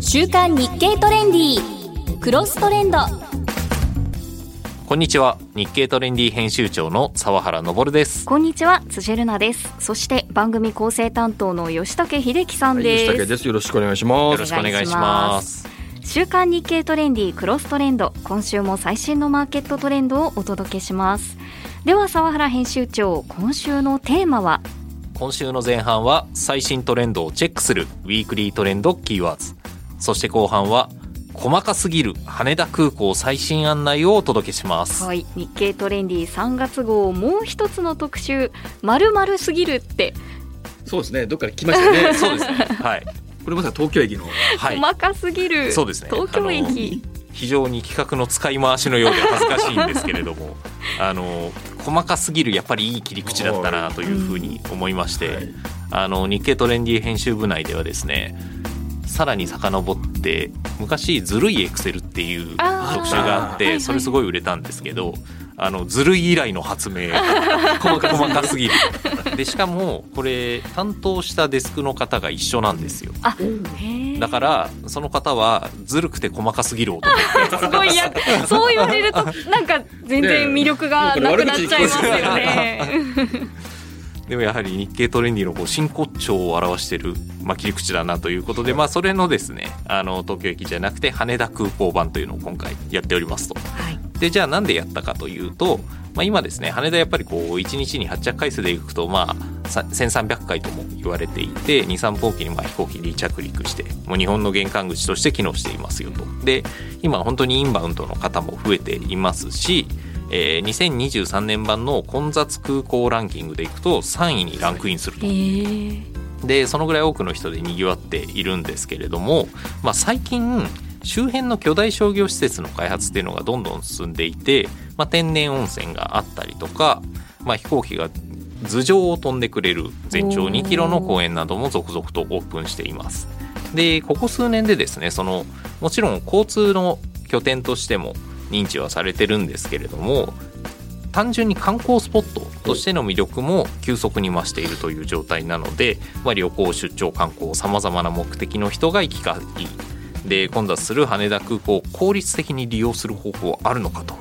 週刊日経トレンディクロストレンド。こんにちは。日経トレンディ編集長の澤原昇です。こんにちは。辻るなです。そして番組構成担当の吉武秀樹さんです、吉武です。よろしくお願いしまよす。ろしくお願いします。週刊日経トレンディクロストレンド。今週も最新のマーケットトレンドをお届けしますでは澤原編集長今週のテーマは？今週の前半は最新トレンドをチェックするウィークリートレンドキーワーズそして後半は細かすぎる羽田空港最新案内をお届けします、はい日経トレンディ3月号もう一つの特集。まるまるすぎるって。そうですね。どっから来ましたね。そうですね。はい。これまさか東京駅の。はい。細かすぎる、そうですね。東京駅。非常に企画の使い回しのようで恥ずかしいんですけれども。あの細かすぎるやっぱりいい切り口だったなというふうに思いまして、はい。あの日経トレンディ編集部内ではですねさらに遡って昔ずるいエクセルっていう特集があってそれすごい売れたんですけどあのずるい以来の発明。細 か細かすぎる。でしかもこれ担当したデスクの方が一緒なんですよ。あへえだからその方はずるくて細かすぎる男。すごいやそう言われるとなんか全然魅力がなくなっちゃいますよね。でもやはり日経トレンディのこう真骨頂を表している、まあ、切り口だなということで、まあ、それのですねあの東京駅じゃなくて羽田空港版というのを今回やっておりますと。はい。でじゃあなんでやったかというと、まあ、今ですね羽田やっぱりこう1日に発着回数でいくとまあさ1300回とも言われていて23分おきにまあ飛行機離着陸してもう日本の玄関口として機能していますよと。で今本当にインバウンドの方も増えていますし、えー2023年版の混雑空港ランキングでいくと3位にランクインするとへえでそのぐらい多くの人でにぎわっているんですけれども、まあ、最近周辺の巨大商業施設の開発っていうのがどんどん進んでいて、まあ、天然温泉があったりとか、まあ、飛行機が頭上を飛んでくれる全長おー2キロの公園なども続々とオープンしています。でここ数年でですねそのもちろん交通の拠点としても認知はされてるんですけれども単純に観光スポットとしての魅力も急速に増しているという状態なので、まあ、旅行出張観光さまざまな目的の人が行き交い。で混雑する羽田空港を効率的に利用する方法はあるのかと。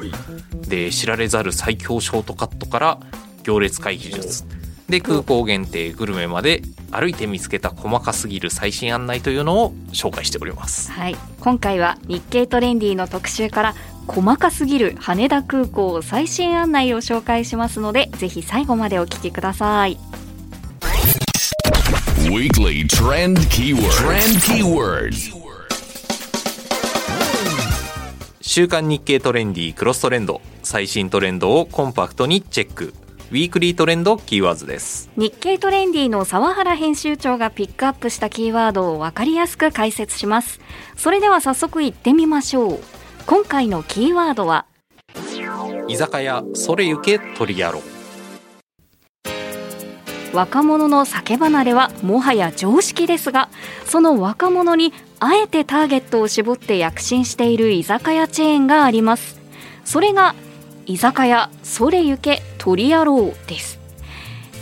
で知られざる最強ショートカットから行列回避術。で空港限定グルメまで歩いて見つけた細かすぎる最新案内というのを紹介しております。はい。今回は日経トレンディの特集から細かすぎる羽田空港最新案内を紹介しますのでぜひ最後までお聞きください。Weekly trend keyword. Trend keyword. 週刊日経トレンディクロストレンド最新トレンドをコンパクトにチェック。ウィークリートレンドキーワーズです。日経トレンディの澤原編集長がピックアップしたキーワードを分かりやすく解説します。それでは早速行ってみましょう今回のキーワードは？居酒屋それゆけ取りやろ若者の酒離れはもはや常識ですがその若者にあえてターゲットを絞って躍進している居酒屋チェーンがあります。それが居酒屋それゆけ鳥野郎です。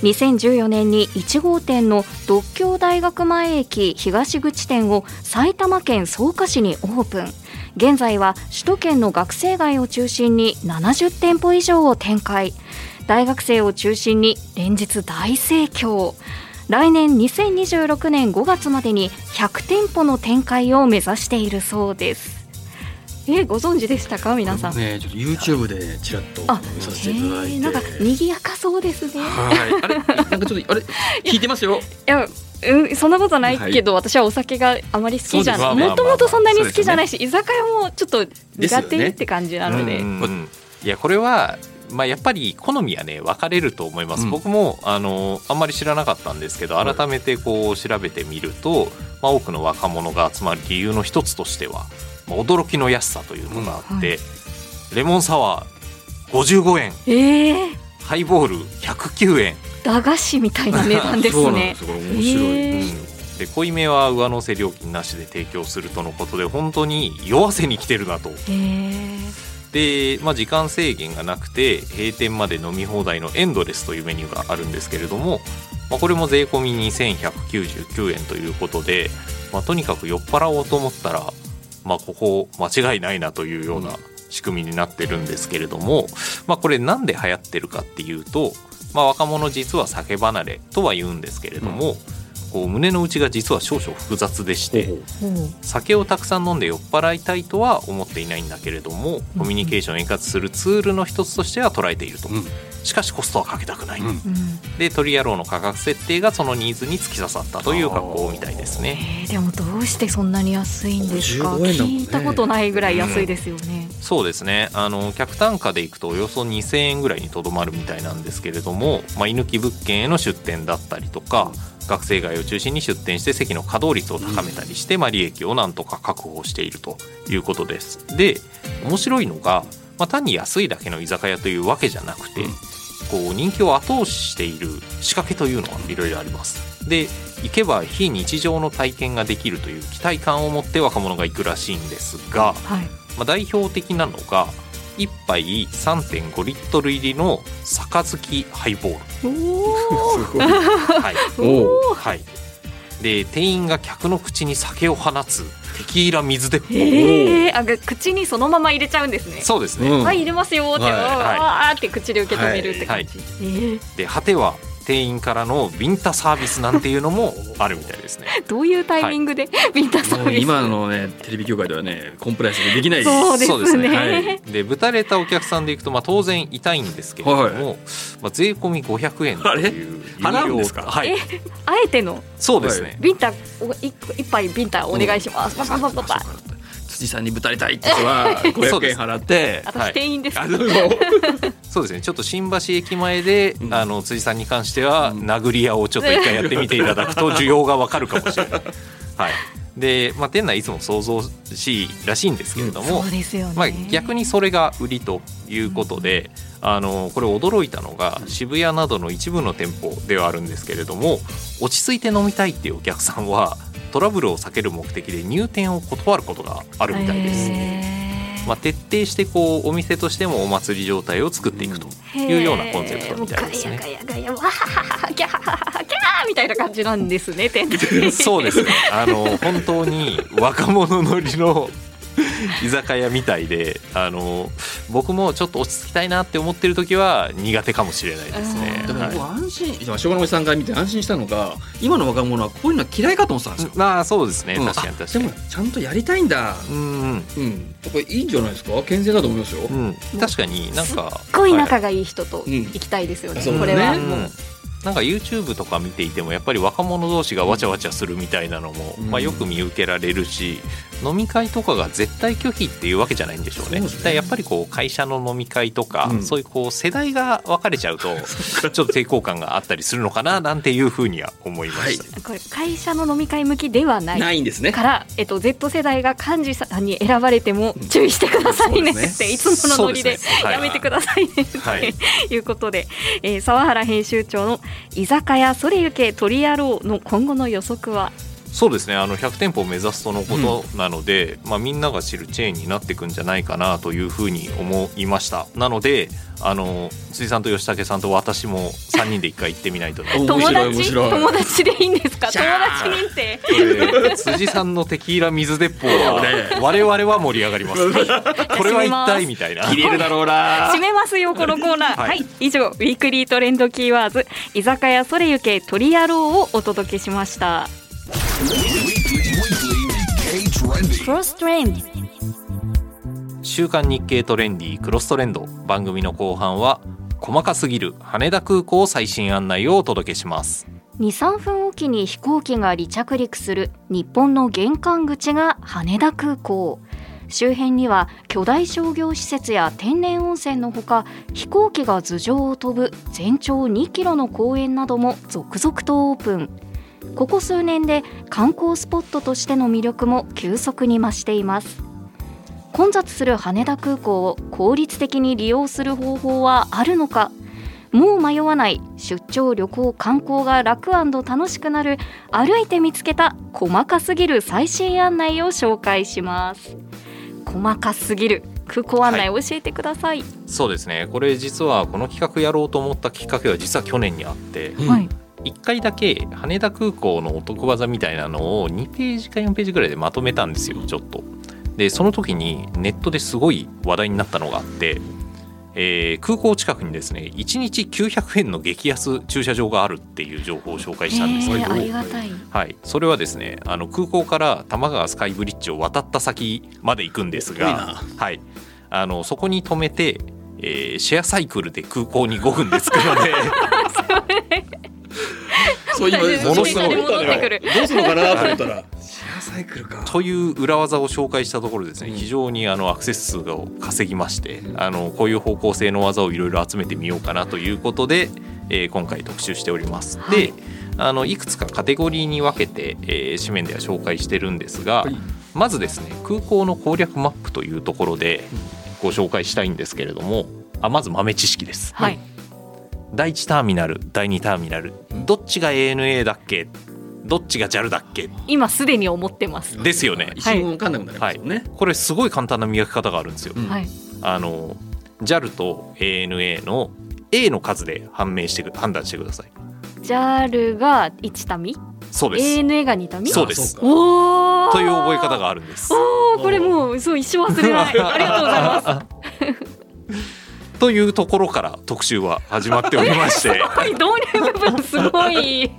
2014年に1号店の独協大学前駅東口店を埼玉県草加市にオープン現在は首都圏の学生街を中心に70店舗以上を展開。大学生を中心に連日大盛況。来年2026年5月までに100店舗の展開を目指しているそうです。えご存知でしたか？皆さん、ね、ちょっと YouTube でちらっとあ見させていただいて。なんか賑やかそうですね。はい。あれ、なんかちょっと、あれ、聞いてますよ。いやうん、そんなことないけど、私はお酒があまり好きじゃない。そうです。もともとそんなに好きじゃないし、居酒屋もちょっと苦ですよね手って感じなので、うんうん。いやこれはまあ、やっぱり好みはね分かれると思います、うん。僕もあのあんまり知らなかったんですけど改めてこう調べてみると、まあ、多くの若者が集まる理由の一つとしては、まあ、驚きの安さというのがあって、レモンサワー55円えー、ハイボール109円、駄菓子みたいな値段ですね。そうなんです。よこれ面白い。へー。うんで濃いめは上乗せ料金なしで提供するとのことで本当に酔わせに来てるなと。えー、で、まあ、時間制限がなくて閉店まで飲み放題のエンドレスというメニューがあるんですけれども、まあ、これも税込み2199円ということで、まあ、とにかく酔っ払おうと思ったら、まあ、ここ間違いないなというような仕組みになってるんですけれども、まあ、これなんで流行ってるかっていうと、まあ、若者実は酒離れとは言うんですけれども、こう胸の内が実は少々複雑でして。酒をたくさん飲んで酔っ払いたいとは思っていないんだけれどもコミュニケーションを円滑するツールの一つとしては捉えていると、うんしかしコストはかけたくない、うん。でトリアローの価格設定がそのニーズに突き刺さったという格好みたいですね。えーでもどうしてそんなに安いんですか？55円だもんね。聞いたことないぐらい安いですよね、そうですね。あの客単価でいくとおよそ2000円ぐらいにとどまるみたいなんですけれども、まあ、居抜き物件への出店だったりとか学生街を中心に出店して席の稼働率を高めたりして、まあ、利益をなんとか確保しているということです。で面白いのが、まあ、単に安いだけの居酒屋というわけじゃなくて、こう人気を後押ししている仕掛けというのがいろいろあります。で行けば非日常の体験ができるという期待感を持って若者が行くらしいんですが、はい。まあ、代表的なのが1杯3.5リットル入りの杯ハイボール、おすごいはい。おはい、で店員が客の口に酒を放つテキーラ水鉄砲、えー、あが口にそのまま入れちゃうんですね。そうですね、うん。はい入れますよって、はい。わーって口で受け止めるって感じ、えー。で果ては店員からのビンタサービスなんていうのもあるみたいですね。どういうタイミングでビンタサービス？今のねテレビ業界ではねコンプライアンスできないそうですね。そうですね。はい。でぶたれたお客さんでいくと、まあ、当然痛いんですけれども、はいまあ、税込み500円というあれ？払うんですか？はい。えあえての？そうですね、ビンタお一一杯ビンタお願いします、パパパパパ辻さんにぶたれたいって人は500円払って。私店員です、あそう そうですね。ちょっと新橋駅前で、うん。あの辻さんに関しては、うん。殴り屋をちょっと一回やってみていただくと 需要がわかるかもしれない。はいでまあ、店内いつも想像しいらしいんですけれども、そうですよね、まあ、逆にそれが売りということで、あのこれ驚いたのが渋谷などの一部の店舗ではあるんですけれども落ち着いて飲みたいっていうお客さんはトラブルを避ける目的で入店を断ることがあるみたいです。まあ、徹底してこうお店としてもお祭り状態を作っていくというようなコンセプトみたいですね。ガヤガヤガヤわはははギャハハハギャーみたいな感じなんですね そうですね。あの本当に若者乗りの 居酒屋みたいで、あの僕もちょっと落ち着きたいなって思ってる時は苦手かもしれないですね。でもはい。僕安心、今昭和のおじさんから見て安心したのが今の若者はこういうのは嫌いかと思ってたんですよ、まあそうですね。うん。確かに確かに。あでも。ちゃんとやりたいんだ。うんうん。うん。これいいんじゃないですか？健全だと思いますよ、うん。確かになんかすっごいはい仲がいい人と行きたいですよね、うん。これは。もう、うんなんか YouTube とか見ていてもやっぱり若者同士がわちゃわちゃするみたいなのも、うん。まあ、よく見受けられるし飲み会とかが絶対拒否っていうわけじゃないんでしょうね。そうね。やっぱりこう会社の飲み会とか、うん。そういうこう世代が分かれちゃうと ちょっと抵抗感があったりするのかななんていうふうには思いました。これ会社の飲み会向きではない。ないんですね。から、えっと、Z 世代が幹事さんに選ばれても注意してくださいねっそうですて、いつものノリでね。はい。やめてくださいねって、はい。い、うことで、えー沢原編集長の居酒屋それゆけ鳥野郎の今後の予測は？そうですね。あの100店舗を目指すとのことなので、まあ、みんなが知るチェーンになっていくんじゃないかなというふうに思いました。なのであの辻さんと吉武さんと私も3人で一回行ってみないと 友白い面達？白い。友達でいいんですか？友達認定辻さんのテキーラ水鉄砲はね我々は盛り上がります、これは一体みたいな。切れるだろうな。締めますよこのコーナー。は、はい。い以上ウィークリートレンドキーワーズ居酒屋それゆけ鳥野郎をお届けしました週刊日経トレンディクロストレンド番組の後半は細かすぎる羽田空港最新案内をお届けします。23分おきに飛行機が離着陸する日本の玄関口が羽田空港。周辺には巨大商業施設や天然温泉のほか飛行機が頭上を飛ぶ全長2キロの公園なども続々とオープンここ数年で観光スポットとしての魅力も急速に増しています。混雑する羽田空港を効率的に利用する方法はあるのか？もう迷わない出張旅行観光が楽楽しくなる歩いて見つけた細かすぎる最新案内を紹介します。細かすぎる空港案内教えてください。そうですね。これ実はこの企画やろうと思ったきっかけは実は去年にあってうんはい。1回だけ羽田空港のお得技みたいなのを2ページか4ページぐらいでまとめたんですよちょっと。でその時にネットですごい話題になったのがあって、えー空港近くにですね1日900円の激安駐車場があるっていう情報を紹介したんですけど、えーありがたい。はい、それはですねあの空港から多摩川スカイブリッジを渡った先まで行くんですがすはい、あのそこに止めて、えーシェアサイクルで空港に5分で着くのでそう今ものすごいどう戻ってくるするのかなと思ったら。シェアサイクルか。という裏技を紹介したところですね。うん。非常にあのアクセス数を稼ぎましてあのこういう方向性の技をいろいろ集めてみようかなということで、えー今回特集しております。はい。であのいくつかカテゴリーに分けて、えー紙面では紹介してるんですが、はい。まずですね空港の攻略マップというところでご紹介したいんですけれどもあまず豆知識です。はい。第1ターミナル第2ターミナルどっちが ANA だっけどっちが JAL だっけ今すでに思ってます。ですよね一瞬分かんなくなりますよね、これすごい簡単な磨き方があるんですよ、うんはい。あの JAL と ANA の A の数で判明してく判断してください JAL が1タミそうです ANA が2タミそうですおおという覚え方があるんですおーこれもうそう一生忘れないありがとうございますというところから特集は始まっておりまして。導入部分すごい。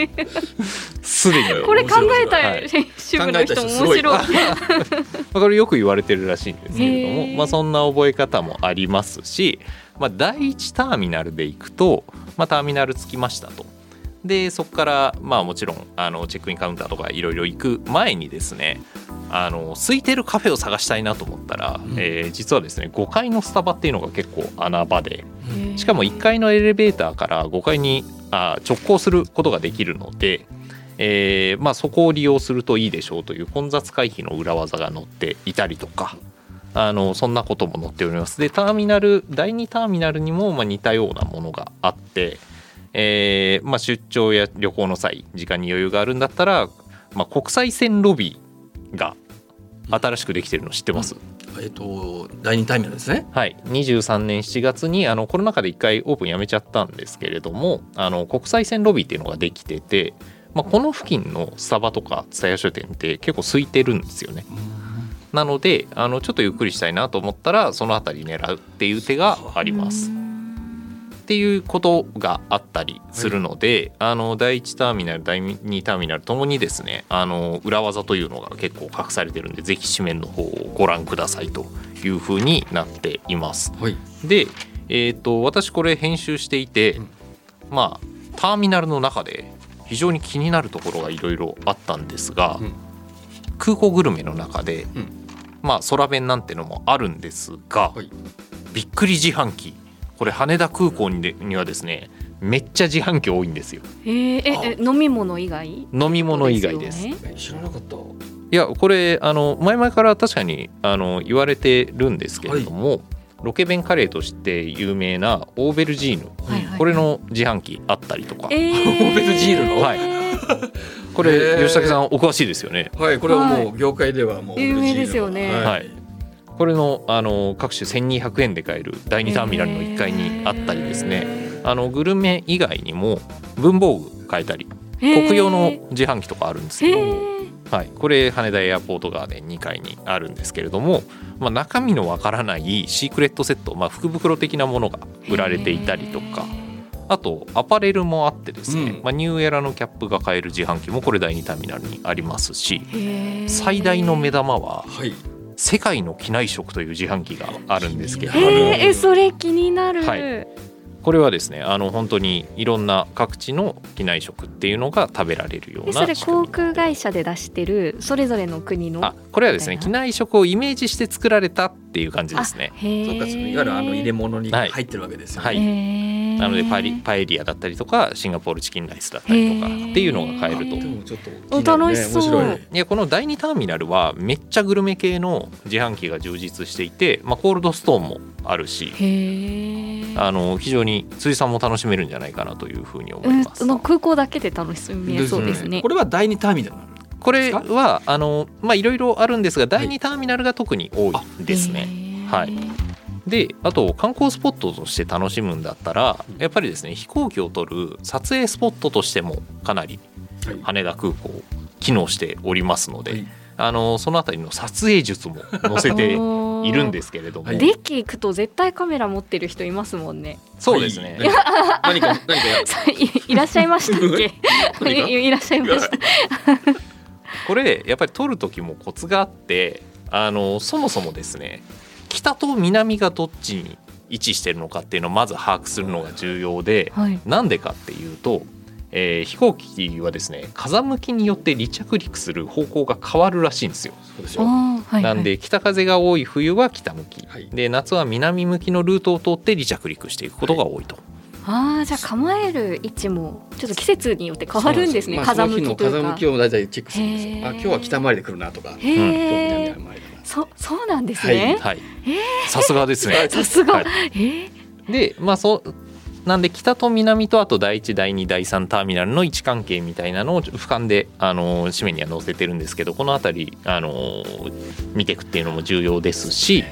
すでに。これ考えたはい。編集部の人面白い。まあこれよく言われてるらしいんですけれども、まあ、そんな覚え方もありますし、まあ、第1ターミナルで行くと、まあ、ターミナル着きましたと。でそこからまあもちろんあのチェックインカウンターとかいろいろ行く前にですねあの空いてるカフェを探したいなと思ったら、うん。えー実はですね5階のスタバっていうのが結構穴場でしかも1階のエレベーターから5階にあ直行することができるので、えーまあ、そこを利用するといいでしょうという混雑回避の裏技が載っていたりとかあのそんなことも載っております。でターミナル第2ターミナルにもまあ似たようなものがあって、えーまあ、出張や旅行の際時間に余裕があるんだったら、まあ、国際線ロビーが新しくできてるの知ってます、えっ、と第二ターミナルですね。はい、23年7月にあのコロナ禍で1回オープンやめちゃったんですけれどもあの国際線ロビーっていうのができてて、まあ、この付近のスタバとか蔦屋書店って結構空いてるんですよね。なのであのちょっとゆっくりしたいなと思ったらその辺り狙うっていう手がありますっていうことがあったりするので、あの第1ターミナル第2ターミナルともにですねあの裏技というのが結構隠されてるんでぜひ紙面の方をご覧くださいというふうになっています。はい。で、えー、と私これ編集していて、うん。まあターミナルの中で非常に気になるところがいろいろあったんですが、うん。空港グルメの中で、うん。まあ空弁なんてのもあるんですが、はい。びっくり自販機これ羽田空港にでにはですねめっちゃ自販機多いんですよ。えー、ええ飲み物以外？飲み物以外です。よね。え知らなかった。いやこれあの前々から確かにあの言われてるんですけれども、ロケ弁カレーとして有名なオーベルジーヌ、はいはいこれの自販機あったりとか、えー、オーベルジーヌの？はい。こへれー。吉武さんお詳しいですよね。はいこれはもう業界ではもう有名ですよね。ははいいこれのあの各種1200円で買える第2ターミナルの1階にあったりですね。あのグルメ以外にも文房具買えたり国用の自販機とかあるんですけど、はい、これ羽田エアポートガーデン2階にあるんですけれども、まあ、中身のわからないシークレットセット、まあ、福袋的なものが売られていたりとかあとアパレルもあってですね、うん。まあ、ニューエラのキャップが買える自販機もこれ第2ターミナルにありますし最大の目玉ははい世界の機内食という自販機があるんですけどえー、えそれ気になる、はいこれはですねあの本当にいろんな各地の機内食っていうのが食べられるようなえそれ航空会社で出してるそれぞれの国のあこれはですね機内食をイメージして作られたっていう感じですね。そうかいわゆるあの入れ物にはい。入ってるわけですよね、はい。へー。なのでパエリパエリアだったりとかシンガポールチキンライスだったりとかっていうのが買えると。でもちょっとね楽しそう。面白いいやこの第2ターミナルはめっちゃグルメ系の自販機が充実していて、まあ、コールドストーンもあるしへえあの非常に辻さんも楽しめるんじゃないかなというふうに思うんいます。の空港だけで楽しめそうですね。これは第二ターミナルなの？これはあのまあいろいろあるんですが第2ターミナルが特に多いですね。へーはい。であと観光スポットとして楽しむんだったらやっぱりですね飛行機を撮る撮影スポットとしてもかなりはい。羽田空港機能しておりますので、はいあのそのあたりの撮影術も載せているんですけれども、はいデッキ行くと絶対カメラ持ってる人いますもんね。そうですね、はい何か何か いいらっしゃいましたっけ？いらっしゃいました。これやっぱり撮る時もコツがあってあのそもそもですね北と南がどっちに位置してるのかっていうのをまず把握するのが重要で、はい。なんでかっていうと、えー飛行機はですね風向きによって離着陸する方向が変わるらしいんですよ。あそうでしょーはい。なんで北風が多い冬は北向き、はいで夏は南向きのルートを通って離着陸していくことが多いと。ああじゃあ構える位置もちょっと季節によって変わるんですね。まあ風向き風向。きを大体チェックするんですよあ今日は北回りで来るなとか今日へ南え。回りだなそそうなんですね。はいえ、さすがですね。さすが。はいえーでまあそうなんで北と南とあと第1第2第3ターミナルの位置関係みたいなのを俯瞰であの紙面には載せてるんですけどこの辺りあの見ていくっていうのも重要ですし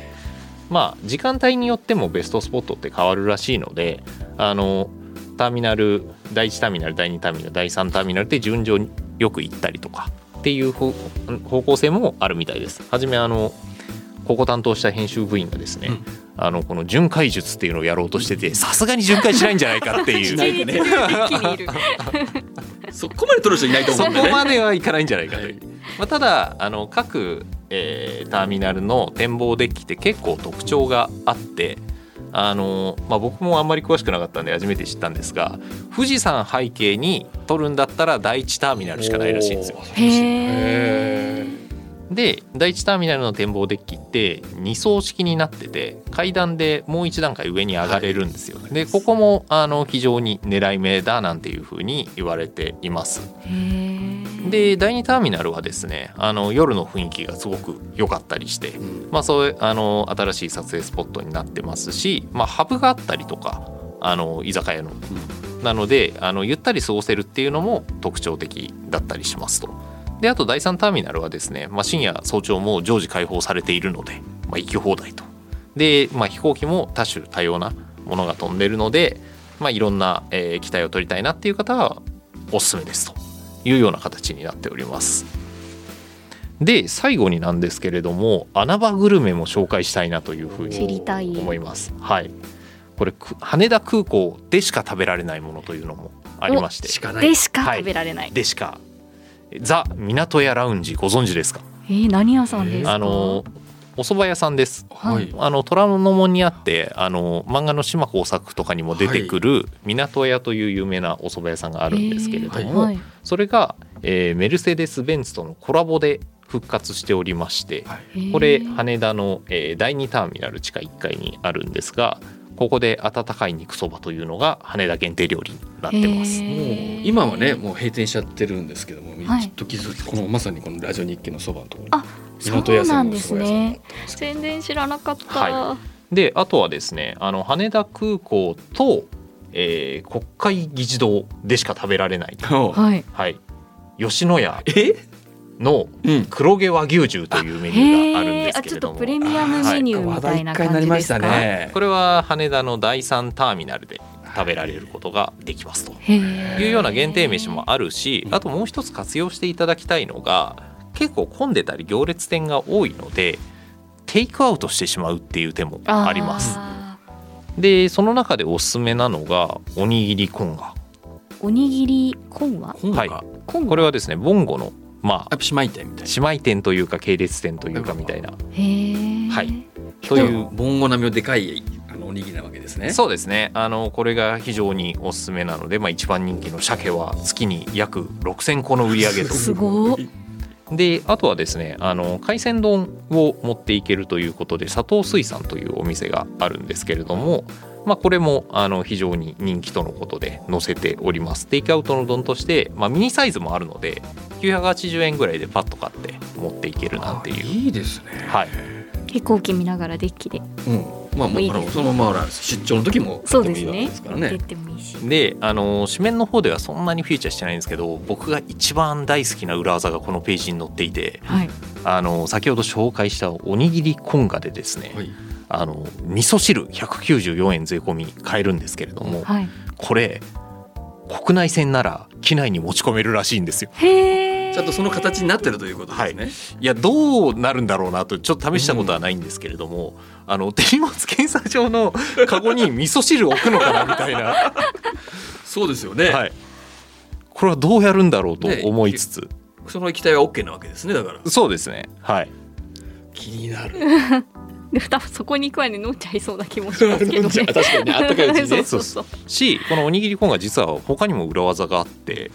まあ時間帯によってもベストスポットって変わるらしいのであのターミナル第1ターミナル第2ターミナル第3ターミナルって順序よく行ったりとかっていう方向性もあるみたいです。はじめあのここ担当した編集部員がですね、うんあのこの巡回術っていうのをやろうとしててさすがに巡回しないんじゃないかっていう。そこまで取る人いないと思そこうんだよねまではいかないんじゃないかという、はい。まあ、ただあの各、えーターミナルの展望デッキって結構特徴があってあの、まあ、僕もあんまり詳しくなかったんで初めて知ったんですが富士山背景に撮るんだったら第1ターミナルしかないらしいんですよ。へーで第1ターミナルの展望デッキって2層式になってて階段でもう一段階上に上がれるんですよ。でここもあの非常に狙い目だなんていうふうに言われています。で第2ターミナルはですねあの夜の雰囲気がすごく良かったりして、まあ、そういうあの新しい撮影スポットになってますし、まあ、ハブがあったりとかあの居酒屋の、なのであのゆったり過ごせるっていうのも特徴的だったりしますと。であと第3ターミナルはですね、まあ、深夜早朝も常時開放されているので、まあ、行き放題と。で、まあ、飛行機も多種多様なものが飛んでるので、まあ、いろんな、えー機体を取りたいなっていう方はおすすめですというような形になっております。で最後になんですけれども穴場グルメも紹介したいなというふう知に。思います。はいこれく羽田空港でしか食べられないものというのもありましてでしか食べられない。でしかザ・港屋ラウンジご存知ですか？えー、何屋さんですか？あのお蕎麦屋さんです。はい。あの虎ノ門にあってあの漫画の島耕作とかにも出てくる港屋という有名なお蕎麦屋さんがあるんですけれども、はい。それが、えーメルセデス・ベンツとのコラボで復活しておりましてはい。これ羽田の、えー第2ターミナル地下1階にあるんですがここで温かい肉そばというのが羽田限定料理になってます。へもうー今はねもう閉店しちゃってるんですけども、はい。きっと気づこのまさにこのラジオ日記のそばのところあそう港屋さなんですね。ったんですけ全然知らなかった。はであとはですねあの羽田空港と、えー国会議事堂でしか食べられない、どはい。はい、吉野家。え？のうん。黒毛和牛重というメニューがあるんへえ。あちょっとですけれどもプレミアムメニューみたいな感じですか？話題になりましたね。これは羽田の第3ターミナルで食べられることができますと。いうような限定飯もあるしあともう一つ活用していただきたいのが結構混んでたり行列店が多いのでテイクアウトしてしまうっていう手もあります。あでその中でおすすめなのがおにぎりコンガ。ーおにぎりコンは本が、はいこれはですねボンゴのまあっぱ姉妹店みたいな。姉妹店というか系列店というかみたいな。へえ。はい。という。ボンゴ並みのでかいあのおにぎりなわけですね。そうですね。あのこれが非常におすすめなので、まあ、一番人気の鮭は月に約6,000個の売り上げと。すごっ。であとはですねあの海鮮丼を持っていけるということで佐藤水産というお店があるんですけれども、まあ、これもあの非常に人気とのことで載せております。テイクアウトの丼として、まあ、ミニサイズもあるので980円ぐらいでパッと買って持っていけるなんていう。いいですね。はい。飛行機見ながらデッキで。うん。まあもういそのままほら出張の時もそうですね。であの紙面の方ではそんなにフィーチャーしてないんですけど僕が一番大好きな裏技がこのページに載っていてはい。あの先ほど紹介したおにぎりコンガでですね、はいあの味噌汁194円税込みに買えるんですけれども、はいこれ国内線なら機内に持ち込めるらしいんですよ。ちゃんとその形になってるということですね。いやどうなるんだろうなとちょっと試したことはないんですけれども、あの手荷物検査場のカゴに味噌汁置くのかなみたいな、そうですよね。はい、これはどうやるんだろうと思いつつ、その液体は OK なわけですね。だからそうですねはい気になる。で多分そこに行く前に飲んじゃいそうな気もしますけどね。確かにねあったかいうちにね。そうそうそう。しこのおにぎりコーンが実は他にも裏技があって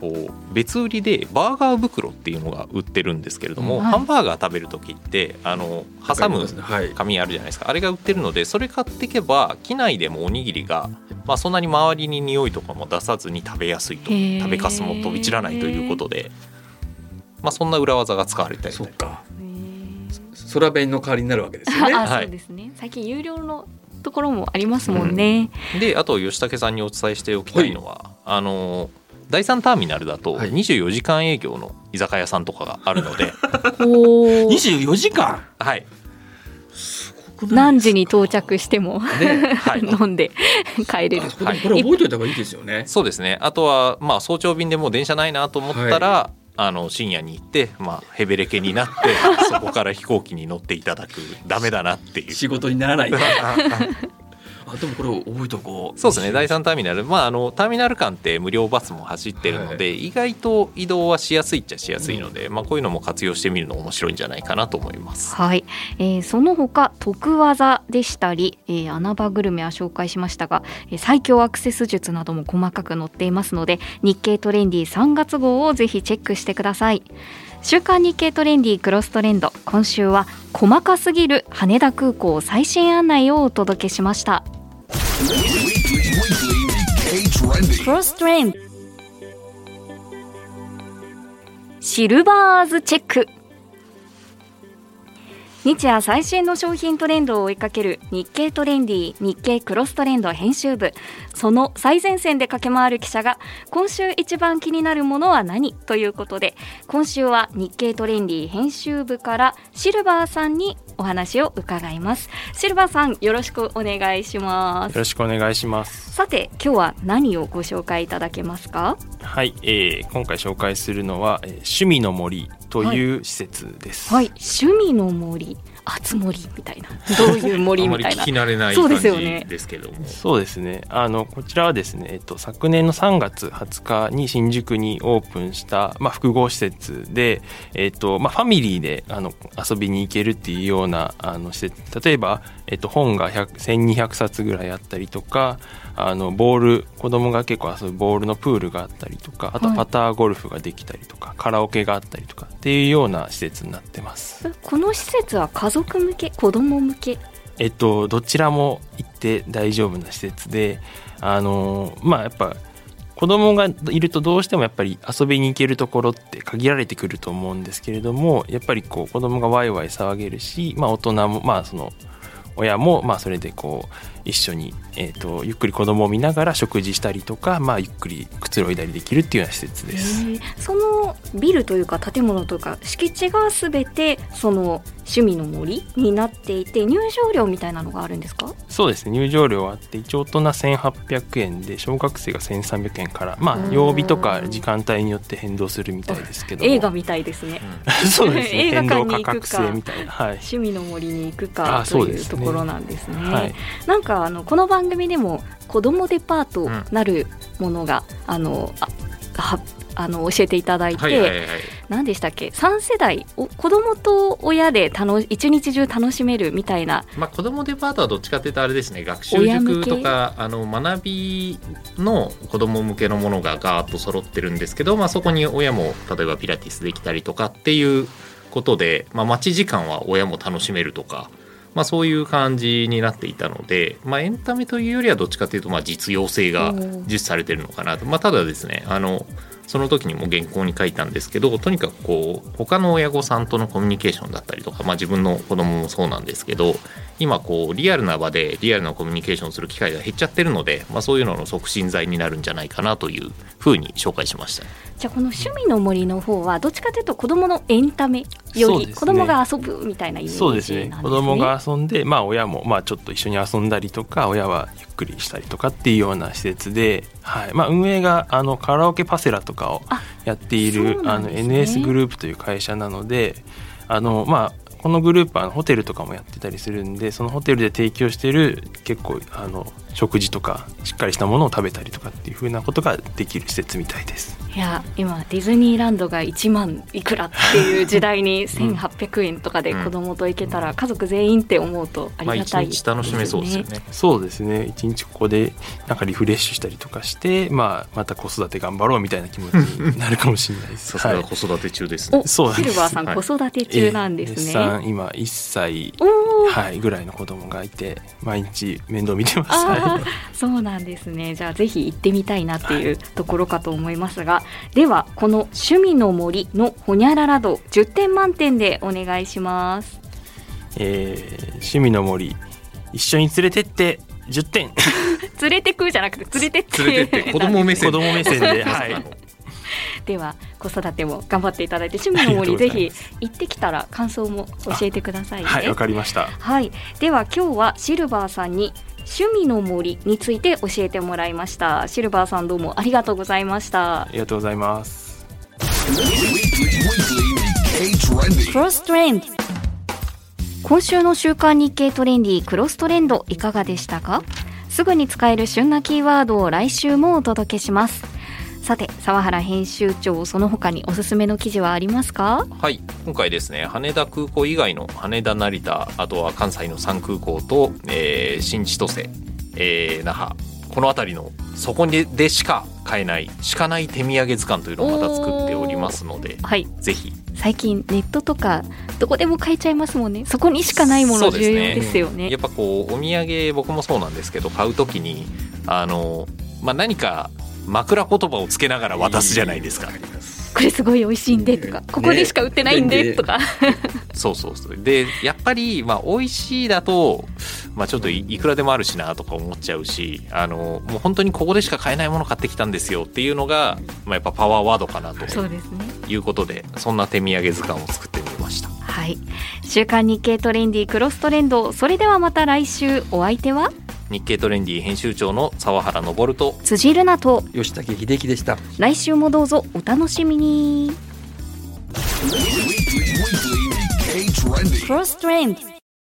こう別売りでバーガー袋っていうのが売ってるんですけれども、はい。ハンバーガー食べる時ってあの挟むはい。紙あるじゃないですか。あれが売ってるのでそれ買っていけば機内でもおにぎりが、まあ、そんなに周りに匂いとかも出さずに食べやすいと食べかすも飛び散らないということで、まあ、そんな裏技が使われていたりそっか。空弁の代わりになるわけですよね。あはい。そうですね。最近有料のところもありますもんね、であと吉武さんにお伝えしておきたいのは、あの第3ターミナルだとはい。24時間営業の居酒屋さんとかがあるので、おお二十四時間？はい、何時に到着してもね。はい、飲んで帰れる。あそこれ覚えておいた方がいいですよね。そうですね。あとはまあ早朝便でもう電車ないなと思ったら、あの深夜に行って、まあ、ヘベレケになって そこから飛行機に乗っていただくダメだなっていう仕事にならない。あでもこれ覚えておこう。そうですね第3ターミナル、まあ、あのターミナル間って無料バスも走ってるので、意外と移動はしやすいっちゃしやすいので、まあ、こういうのも活用してみるの面白いんじゃないかなと思います。はい、えーその他得技でしたり、えー穴場グルメは紹介しましたが、えー最強アクセス術なども細かく載っていますので日経トレンディ3月号をぜひチェックしてください。週刊日経トレンディクロストレンド。今週は細かすぎる羽田空港最新案内をお届けしましたシルバーズチェック日夜最新の商品トレンドを追いかける日経トレンディ日経クロストレンド編集部。その最前線で駆け回る記者が今週一番気になるものは何？ということで今週は日経トレンディ編集部からシルバーさんにお話を伺います。シルバーさんよろしくお願いします。よろしくお願いします。さて今日は何をご紹介いただけますか？はい、えー今回紹介するのは、えー趣味の森という施設です。はい趣味の森あつ森みたいな どういう森みたいな聞き慣れないそう感じですよねですけども。そうですね。あのこちらはですね、えっと昨年の3月20日に新宿にオープンしたまあ複合施設で、えっとまあファミリーであの遊びに行けるっていうようなあの施設。例えばえっと本が100 1200冊ぐらいあったりとか、あのボール子供が結構遊ぶボールのプールがあったりとか、あとはいパターゴルフができたりとか、カラオケがあったりとかっていうような施設になってます。この施設は家族向け子供向け？えっと、どちらも行って大丈夫な施設で、あのまあやっぱ子供がいるとどうしてもやっぱり遊びに行けるところって限られてくると思うんですけれどもやっぱりこう子供がワイワイ騒げるし、まあ、大人もまあその親もまあそれでこう一緒に、えー、とゆっくり子供を見ながら食事したりとか、まあ、ゆっくりくつろいだりできるっていうような施設です。そのビルというか建物というか敷地がすべてその趣味の森になっていて入場料みたいなのがあるんですか？そうですね。入場料あって一応大人1800円で小学生が1300円からまうん。あ曜日とか時間帯によって変動するみたいですけども。映画みたいですね。そうですね。映画変動館に行くか価格制みたいな。はい。趣味の森に行くかあというところなんですね。はい。なんかあのこの番組でも子供デパートなるものが、あのあはあの教えていただいて、はいはいはい何でしたっけ？3世代。お子供と親で楽一日中楽しめるみたいな。まあ、子供デパートはどっちかっていうとあれですね。学習塾とかあの学びの子供向けのものがガーッと揃ってるんですけど、まあ、そこに親も例えばピラティスできたりとかっていうことで、まあ、待ち時間は親も楽しめるとか、まあ、そういう感じになっていたので、まあ、エンタメというよりはどっちかというとまあ実用性が重視されてるのかなと、まあ、ただですねあのその時にも原稿に書いたんですけどとにかくこう他の親御さんとのコミュニケーションだったりとか、まあ、自分の子供もそうなんですけど今こうリアルな場でリアルなコミュニケーションする機会が減っちゃってるので、まあ、そういうのの促進剤になるんじゃないかなというふうに紹介しました。じゃあこの趣味の森の方はどっちかというと子供のエンタメよりね。子供が遊ぶみたいなイメージそうなんですね。子供が遊んで、まあ、親もまあちょっと一緒に遊んだりとか親はゆっくりしたりとかっていうような施設で、はい。まあ、運営があのカラオケパセラとかをあやっている、あの NS グループという会社なのであの、まあ、このグループはホテルとかもやってたりするんでそのホテルで提供している結構あの食事とかしっかりしたものを食べたりとかっていうふうなことができる施設みたいです。いや今ディズニーランドが1万いくらっていう時代に1800円とかで子供と行けたら家族全員って思うとありがたい日楽しめそうですよね。そうですね一日ここでなんかリフレッシュしたりとかして、まあ、また子育て頑張ろうみたいな気持ちになるかもしれないです。さすがはい子育て中ですねお。そうシルバーさんはい子育て中なんですええね。さん今1歳、はい、ぐらいの子供がいて毎日面倒見てます。そうなんですねじゃあぜひ行ってみたいなっていうところかと思いますが、ではこの「趣味の森」のほにゃらら度10点満点でお願いします。いえー趣味の森一緒に連れてって10点。連れてくじゃなくて連れてって。連れて 子供目線子供目線で、はい、では子育ても頑張っていただいて趣味の森ぜひ行ってきたら感想も教えてくださいね。はい、わかりました。はい、では今日はシルバーさんに趣味の森について教えてもらいましたシルバーさんどうもありがとうございましたありがとうございます。Weekly Nikkei Trendy. クロストレンド今週の週刊日経トレンディクロストレンドいかがでしたか？すぐに使える旬なキーワードを来週もお届けしますさて沢原編集長その他におすすめの記事はありますか？はい今回ですね羽田空港以外の羽田成田あとは関西の3空港と、えー新千歳、えー那覇この辺りのそこにでしか買えないしかない手土産図鑑というのをまた作っておりますのではい。ぜひ。最近ネットとかどこでも買えちゃいますもんね。そこにしかないもの重要ですよね。やっぱこうお土産僕もそうなんですけど買うときにあの、まあ、何か枕言葉をつけながら渡すじゃないですか。わりますこれすごい美味しいんでとか、ね。ここでしか売ってないんでね。とか、そうそうそう。でやっぱりまあ美味しいだと、まあ、ちょっといいくらでもあるしなとか思っちゃうしあのもう本当にここでしか買えないもの買ってきたんですよっていうのが、まあ、やっぱパワーワードかなと。そうですね。いうことでそんな手土産図鑑を作ってみました。はい。週刊日経トレンディクロストレンド。それではまた来週。お相手は？日経トレンディ編集長の沢原昇と辻るなと。吉武秀樹でした。来週もどうぞお楽しみに。Weekly, weekly